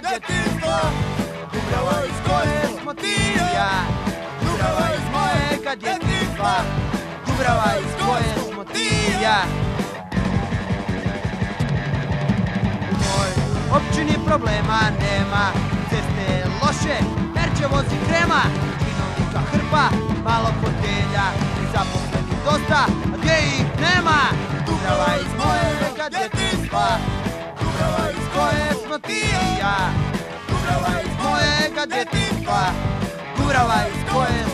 djetinstva Dubrava iz koje smo ti i ja. Dubrava iz mojega djetinstva Dubrava iz koje smo ti i ja. U moj općini problema nema. Ceste loše, merče vozi krema. Činovnika hrpa, malo fotelja. I zaposleni dosta, a gdje ih nema? Dubrava iz mojega djetinstva Dubrava iz koje smo ti Kurava ovaj iz mojega djetinstva Kurava ovaj iz koje